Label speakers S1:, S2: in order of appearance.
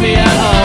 S1: me at home.